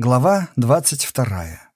Глава двадцать вторая.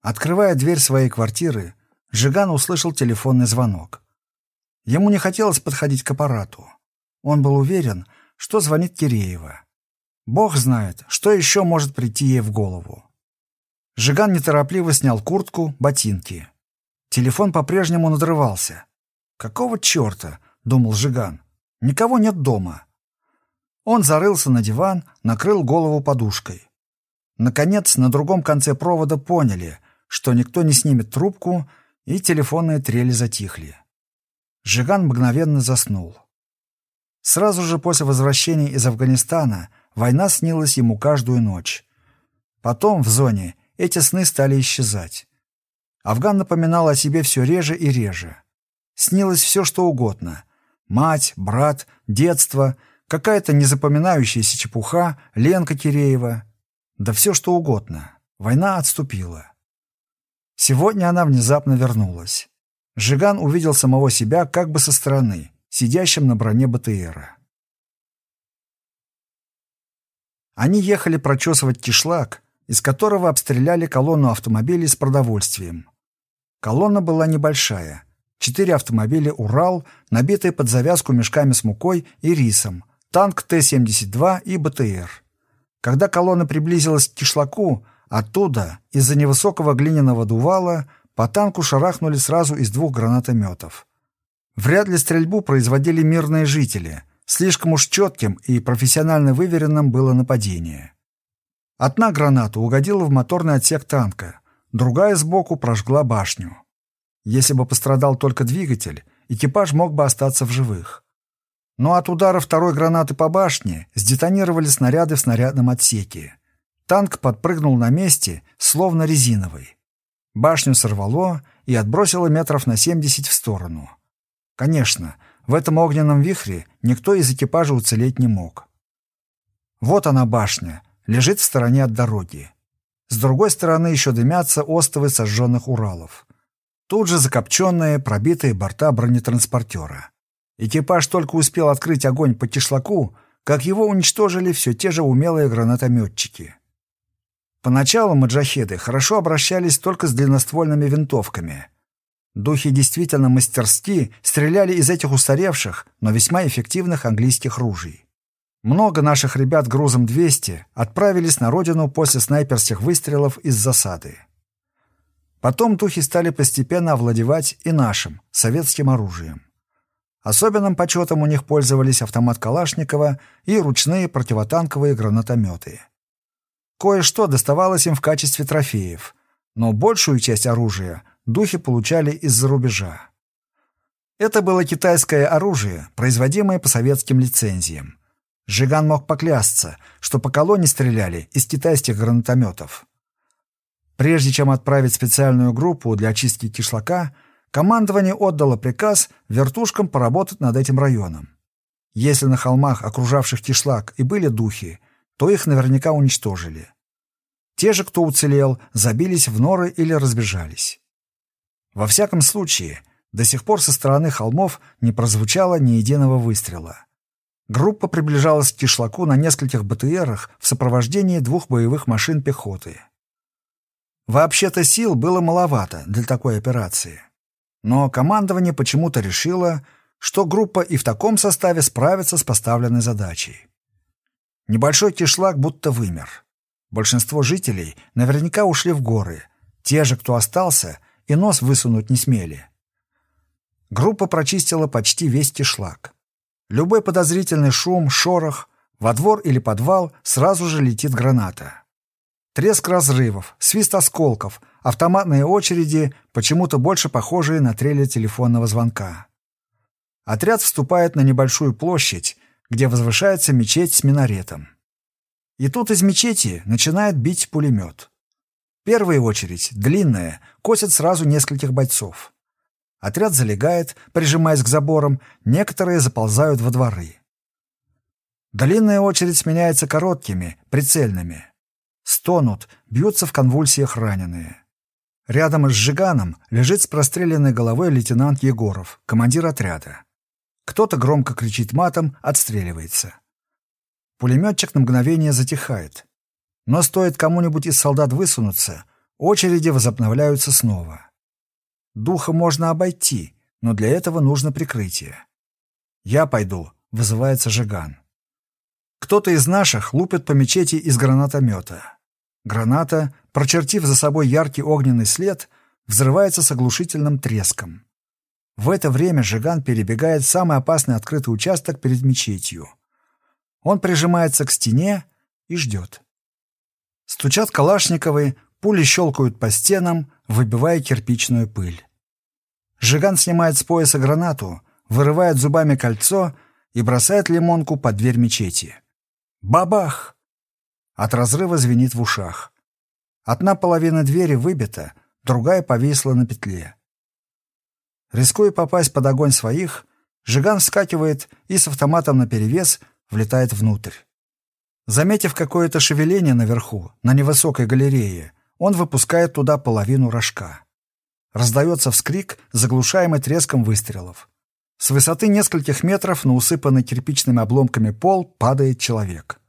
Открывая дверь своей квартиры, Жиган услышал телефонный звонок. Ему не хотелось подходить к аппарату. Он был уверен, что звонит Киреева. Бог знает, что еще может прийти ей в голову. Жиган неторопливо снял куртку, ботинки. Телефон по-прежнему надрывался. «Какого черта?» — думал Жиган. «Никого нет дома». Он зарылся на диван, накрыл голову подушкой. Наконец, на другом конце провода поняли, что никто не снимет трубку, и телефонные трели затихли. Жиган мгновенно заснул. Сразу же после возвращения из Афганистана война снилась ему каждую ночь. Потом в зоне эти сны стали исчезать. Афган напоминал о себе все реже и реже. Снилось все, что угодно. Мать, брат, детство, какая-то незапоминающаяся чепуха, Ленка Киреева — да все что угодно. Война отступила. Сегодня она внезапно вернулась. Жиган увидел самого себя как бы со стороны, сидящим на броне БТРа. Они ехали прочесывать кишлак, из которого обстреляли колонну автомобилей с продовольствием. Колонна была небольшая. Четыре автомобиля «Урал», набитые под завязку мешками с мукой и рисом, танк Т-72 и БТР. Когда колонна приблизилась к кишлаку, оттуда, из-за невысокого глиняного дувала, по танку шарахнули сразу из двух гранатометов. Вряд ли стрельбу производили мирные жители. Слишком уж четким и профессионально выверенным было нападение. Одна граната угодила в моторный отсек танка, другая сбоку прожгла башню. Если бы пострадал только двигатель, экипаж мог бы остаться в живых но от удара второй гранаты по башне сдетонировали снаряды в снарядном отсеке. Танк подпрыгнул на месте, словно резиновый. Башню сорвало и отбросило метров на 70 в сторону. Конечно, в этом огненном вихре никто из экипажа уцелеть не мог. Вот она башня, лежит в стороне от дороги. С другой стороны еще дымятся остовы сожженных Уралов. Тут же закопченные, пробитые борта бронетранспортера. Экипаж только успел открыть огонь по кишлаку, как его уничтожили все те же умелые гранатометчики. Поначалу маджахеды хорошо обращались только с длинноствольными винтовками. Духи действительно мастерски стреляли из этих устаревших, но весьма эффективных английских ружей. Много наших ребят грузом 200 отправились на родину после снайперских выстрелов из засады. Потом духи стали постепенно овладевать и нашим, советским оружием. Особенным почетом у них пользовались автомат Калашникова и ручные противотанковые гранатометы. Кое-что доставалось им в качестве трофеев, но большую часть оружия духи получали из-за рубежа. Это было китайское оружие, производимое по советским лицензиям. Жиган мог поклясться, что по колонне стреляли из китайских гранатометов. Прежде чем отправить специальную группу для очистки кишлака, командование отдало приказ вертушкам поработать над этим районом. Если на холмах, окружавших кишлак, и были духи, то их наверняка уничтожили. Те же, кто уцелел, забились в норы или разбежались. Во всяком случае, до сих пор со стороны холмов не прозвучало ни единого выстрела. Группа приближалась к кишлаку на нескольких БТРах в сопровождении двух боевых машин пехоты. Вообще-то сил было маловато для такой операции. Но командование почему-то решило, что группа и в таком составе справится с поставленной задачей. Небольшой кишлак будто вымер. Большинство жителей наверняка ушли в горы. Те же, кто остался, и нос высунуть не смели. Группа прочистила почти весь кишлак. Любой подозрительный шум, шорох, во двор или подвал сразу же летит граната. Треск разрывов, свист осколков, автоматные очереди, почему-то больше похожие на трели телефонного звонка. Отряд вступает на небольшую площадь, где возвышается мечеть с минаретом. И тут из мечети начинает бить пулемет. Первая очередь, длинная, косит сразу нескольких бойцов. Отряд залегает, прижимаясь к заборам, некоторые заползают во дворы. Длинная очередь сменяется короткими, прицельными. Стонут, бьются в конвульсиях раненые. Рядом с Жиганом лежит с простреленной головой лейтенант Егоров, командир отряда. Кто-то громко кричит матом, отстреливается. Пулеметчик на мгновение затихает. Но стоит кому-нибудь из солдат высунуться, очереди возобновляются снова. Духа можно обойти, но для этого нужно прикрытие. «Я пойду», — вызывается Жиган. Кто-то из наших лупит по мечети из гранатомета. Граната, прочертив за собой яркий огненный след, взрывается с оглушительным треском. В это время Жиган перебегает самый опасный открытый участок перед мечетью. Он прижимается к стене и ждет. Стучат калашниковые, пули щелкают по стенам, выбивая кирпичную пыль. Жиган снимает с пояса гранату, вырывает зубами кольцо и бросает лимонку под дверь мечети. Бабах! От разрыва звенит в ушах. Одна половина двери выбита, другая повисла на петле. Рискуя попасть под огонь своих, Жиган вскакивает и с автоматом наперевес влетает внутрь. Заметив какое-то шевеление наверху, на невысокой галерее, он выпускает туда половину рожка. Раздается вскрик, заглушаемый треском выстрелов. С высоты нескольких метров на усыпанный кирпичными обломками пол падает человек.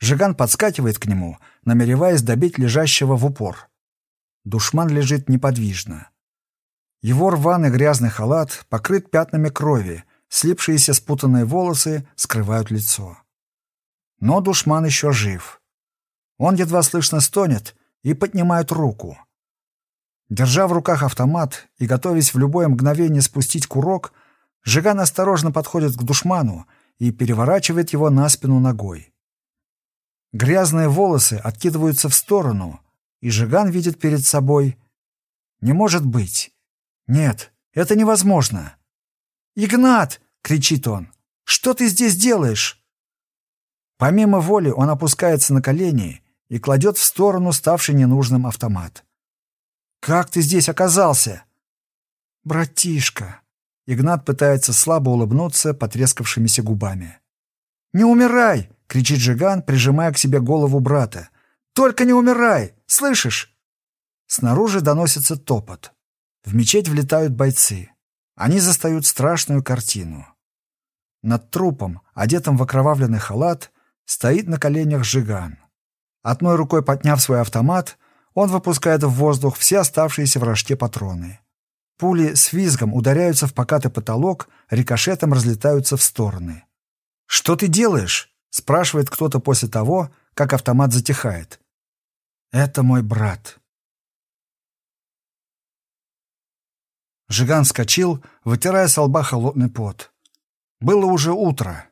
Жиган подскакивает к нему, намереваясь добить лежащего в упор. Душман лежит неподвижно. Его рваный грязный халат покрыт пятнами крови, слипшиеся спутанные волосы скрывают лицо. Но душман еще жив. Он едва слышно стонет и поднимает руку. Держа в руках автомат и готовясь в любое мгновение спустить курок, Жиган осторожно подходит к душману и переворачивает его на спину ногой. Грязные волосы откидываются в сторону, и Жиган видит перед собой... Не может быть. Нет, это невозможно. «Игнат!» — кричит он. «Что ты здесь делаешь?» Помимо воли он опускается на колени и кладет в сторону ставший ненужным автомат. «Как ты здесь оказался?» «Братишка!» Игнат пытается слабо улыбнуться потрескавшимися губами. «Не умирай!» — кричит Жиган, прижимая к себе голову брата. «Только не умирай! Слышишь?» Снаружи доносится топот. В мечеть влетают бойцы. Они застают страшную картину. Над трупом, одетым в окровавленный халат, стоит на коленях Жиган. Одной рукой подняв свой автомат, он выпускает в воздух все оставшиеся в рожке патроны. Пули с визгом ударяются в покатый потолок, рикошетом разлетаются в стороны. «Что ты делаешь?» — спрашивает кто-то после того, как автомат затихает. «Это мой брат», Жиган вскочил, вытирая с лба холодный пот. Было уже утро.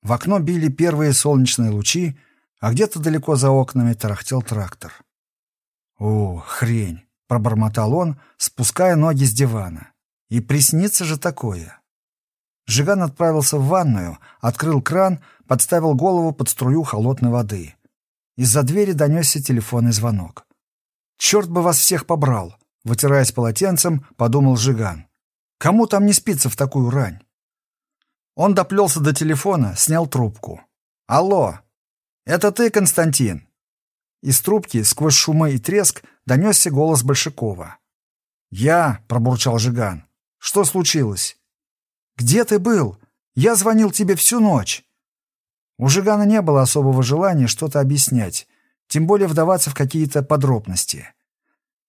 В окно били первые солнечные лучи, а где-то далеко за окнами тарахтел трактор. «О, хрень!» — пробормотал он, спуская ноги с дивана. «И приснится же такое!» Жиган отправился в ванную, открыл кран, подставил голову под струю холодной воды. Из-за двери донесся телефонный звонок. «Черт бы вас всех побрал!» Вытираясь полотенцем, подумал Жиган. Кому там не спится в такую рань? Он доплелся до телефона, снял трубку. «Алло! Это ты, Константин?» Из трубки, сквозь шумы и треск, донесся голос Большакова. «Я», — пробурчал Жиган. «Что случилось?» «Где ты был? Я звонил тебе всю ночь». У Жигана не было особого желания что-то объяснять, тем более вдаваться в какие-то подробности.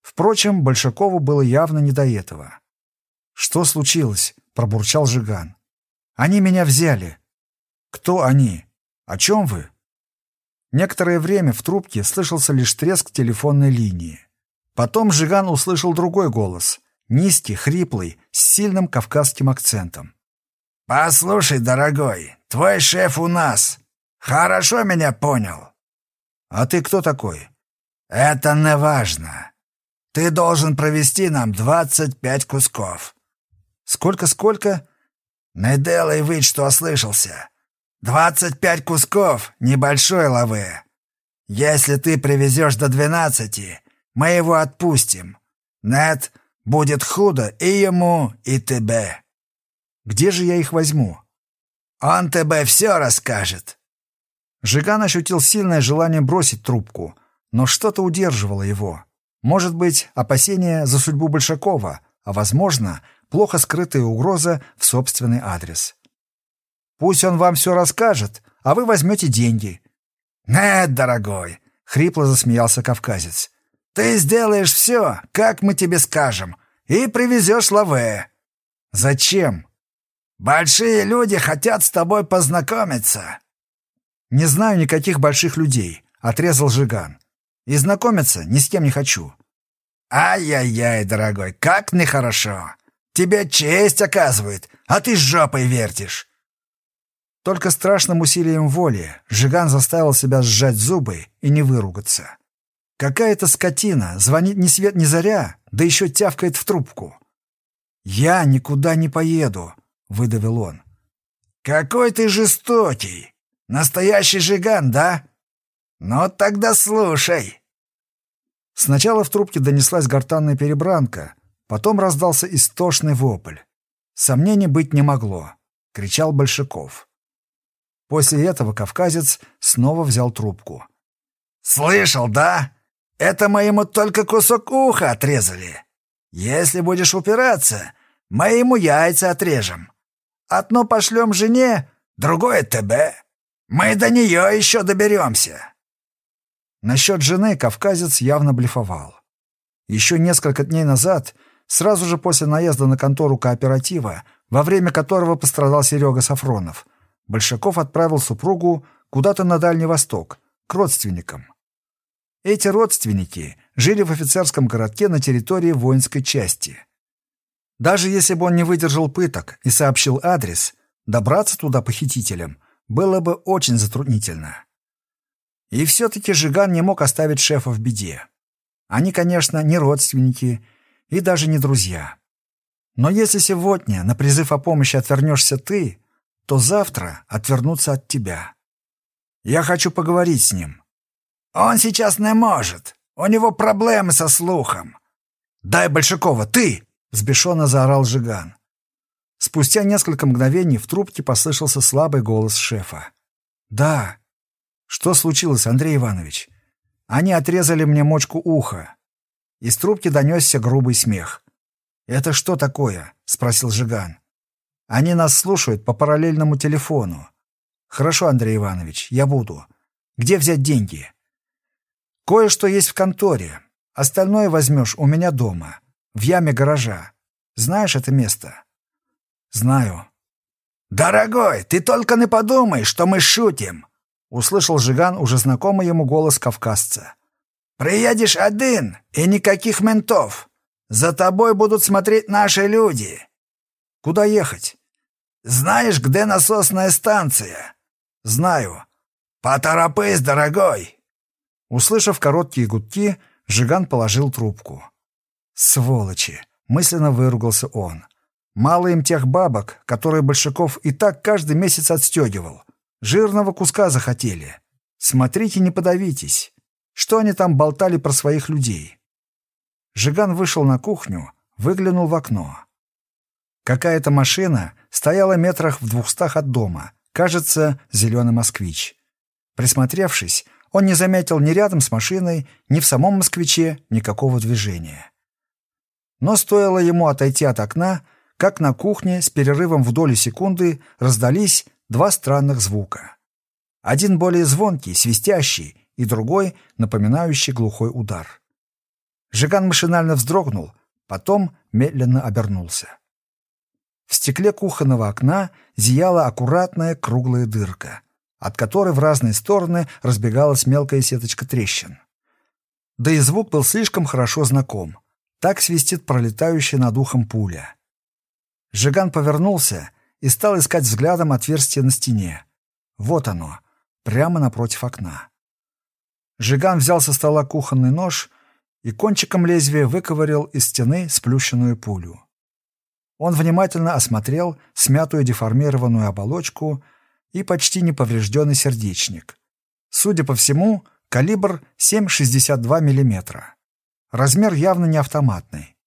Впрочем, Большакову было явно не до этого. «Что случилось?» — пробурчал Жиган. «Они меня взяли». «Кто они? О чем вы?» Некоторое время в трубке слышался лишь треск телефонной линии. Потом Жиган услышал другой голос, низкий, хриплый, с сильным кавказским акцентом. «Послушай, дорогой, твой шеф у нас. Хорошо меня понял?» «А ты кто такой?» «Это не важно. Ты должен провести нам двадцать пять кусков». «Сколько-сколько?» «Не делай вид, что ослышался. Двадцать пять кусков небольшой лавы. Если ты привезешь до двенадцати, мы его отпустим. Нет, будет худо и ему, и тебе». «Где же я их возьму?» «Он тебе все расскажет». Жиган ощутил сильное желание бросить трубку, но что-то удерживало его. Может быть, опасения за судьбу Большакова, а, возможно, плохо скрытая угроза в собственный адрес. Пусть он вам все расскажет, а вы возьмете деньги. Нет, дорогой, хрипло засмеялся кавказец. «Ты сделаешь все, как мы тебе скажем, и привезешь лаве». «Зачем?» «Большие люди хотят с тобой познакомиться». «Не знаю никаких больших людей», — отрезал Жиган. «И знакомиться ни с кем не хочу». «Ай-яй-яй, дорогой, как нехорошо! Тебе честь оказывает, а ты жопой вертишь!» Только страшным усилием воли Жиган заставил себя сжать зубы и не выругаться. Какая-то скотина звонит ни свет ни заря, да еще тявкает в трубку. «Я никуда не поеду», — выдавил он. «Какой ты жестокий! Настоящий Жиган, да? Ну, тогда слушай!» Сначала в трубке донеслась гортанная перебранка, потом раздался истошный вопль. Сомнений быть не могло, — кричал Большаков. После этого кавказец снова взял трубку. «Слышал, да? Это мы ему только кусок уха отрезали. Если будешь упираться, мы ему яйца отрежем. Одно пошлем жене, другое тебе. Мы до нее еще доберемся». Насчет жены кавказец явно блефовал. Еще несколько дней назад, сразу же после наезда на контору кооператива, во время которого пострадал Серега Сафронов, Большаков отправил супругу куда-то на Дальний Восток, к родственникам. Эти родственники жили в офицерском городке на территории воинской части. Даже если бы он не выдержал пыток и сообщил адрес, добраться туда похитителям было бы очень затруднительно. И все-таки Жиган не мог оставить шефа в беде. Они, конечно, не родственники и даже не друзья. Но если сегодня на призыв о помощи отвернешься ты, то завтра отвернутся от тебя. Я хочу поговорить с ним. Он сейчас не может. У него проблемы со слухом. Дай Большакова, ты! Взбешенно заорал Жиган. Спустя несколько мгновений в трубке послышался слабый голос шефа. «Да». «Что случилось, Андрей Иванович?» «Они отрезали мне мочку уха». Из трубки донесся грубый смех. «Это что такое?» — спросил Жиган. Они нас слушают по параллельному телефону. Хорошо, Андрей Иванович, я буду. Где взять деньги? Кое-что есть в конторе. Остальное возьмешь у меня дома, в яме гаража. Знаешь это место? Знаю. «Дорогой, ты только не подумай, что мы шутим!» Услышал Жиган уже знакомый ему голос кавказца. «Приедешь один, и никаких ментов. За тобой будут смотреть наши люди». «Куда ехать?» Знаешь, где насосная станция?» «Знаю. Поторопись, дорогой!» Услышав короткие гудки, Жиган положил трубку. «Сволочи!» — мысленно выругался он. «Мало им тех бабок, которые Большаков и так каждый месяц отстегивал. Жирного куска захотели. Смотрите, не подавитесь. Что они там болтали про своих людей?» Жиган вышел на кухню, выглянул в окно. Какая-то машина стояла метрах в двухстах от дома, кажется, зеленый москвич. Присмотревшись, он не заметил ни рядом с машиной, ни в самом москвиче никакого движения. Но стоило ему отойти от окна, как на кухне с перерывом в долю секунды раздались два странных звука. Один более звонкий, свистящий, и другой напоминающий глухой удар. Жиган машинально вздрогнул, потом медленно обернулся. В стекле кухонного окна зияла аккуратная круглая дырка, от которой в разные стороны разбегалась мелкая сеточка трещин. Да и звук был слишком хорошо знаком. Так свистит пролетающая над ухом пуля. Жиган повернулся и стал искать взглядом отверстие на стене. Вот оно, прямо напротив окна. Жиган взял со стола кухонный нож и кончиком лезвия выковырял из стены сплющенную пулю. Он внимательно осмотрел смятую деформированную оболочку и почти неповрежденный сердечник. Судя по всему, калибр 7,62 мм. Размер явно не автоматный.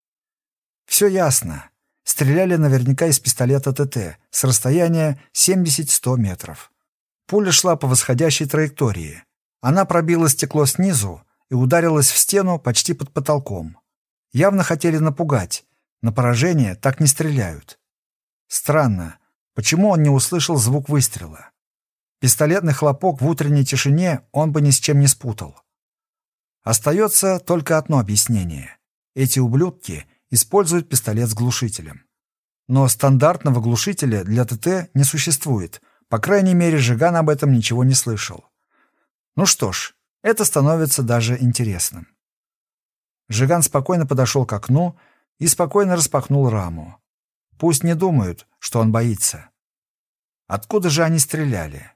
Все ясно. Стреляли наверняка из пистолета ТТ с расстояния 70-100 метров. Пуля шла по восходящей траектории. Она пробила стекло снизу и ударилась в стену почти под потолком. Явно хотели напугать, на поражение так не стреляют. Странно, почему он не услышал звук выстрела? Пистолетный хлопок в утренней тишине он бы ни с чем не спутал. Остается только одно объяснение. Эти ублюдки используют пистолет с глушителем. Но стандартного глушителя для ТТ не существует. По крайней мере, Жиган об этом ничего не слышал. Ну что ж, это становится даже интересным. Жиган спокойно подошел к окну и спокойно распахнул раму. Пусть не думают, что он боится. Откуда же они стреляли?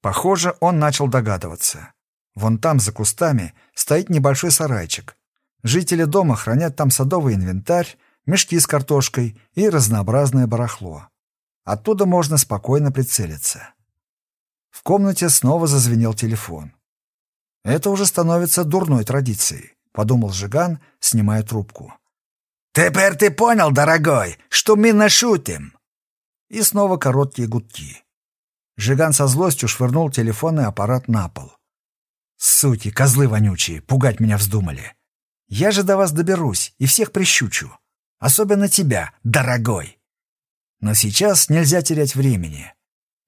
Похоже, он начал догадываться. Вон там, за кустами, стоит небольшой сарайчик. Жители дома хранят там садовый инвентарь, мешки с картошкой и разнообразное барахло. Оттуда можно спокойно прицелиться. В комнате снова зазвенел телефон. Это уже становится дурной традицией, подумал Жиган, снимая трубку. «Теперь ты понял, дорогой, что мы нашутим!» И снова короткие гудки. Жиган со злостью швырнул телефонный аппарат на пол. «Суки, козлы вонючие, пугать меня вздумали. Я же до вас доберусь и всех прищучу. Особенно тебя, дорогой!» Но сейчас нельзя терять времени.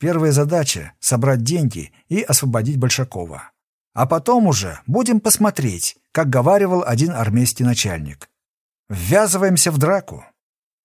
Первая задача — собрать деньги и освободить Большакова. А потом уже будем посмотреть, как говаривал один армейский начальник. Ввязываемся в драку.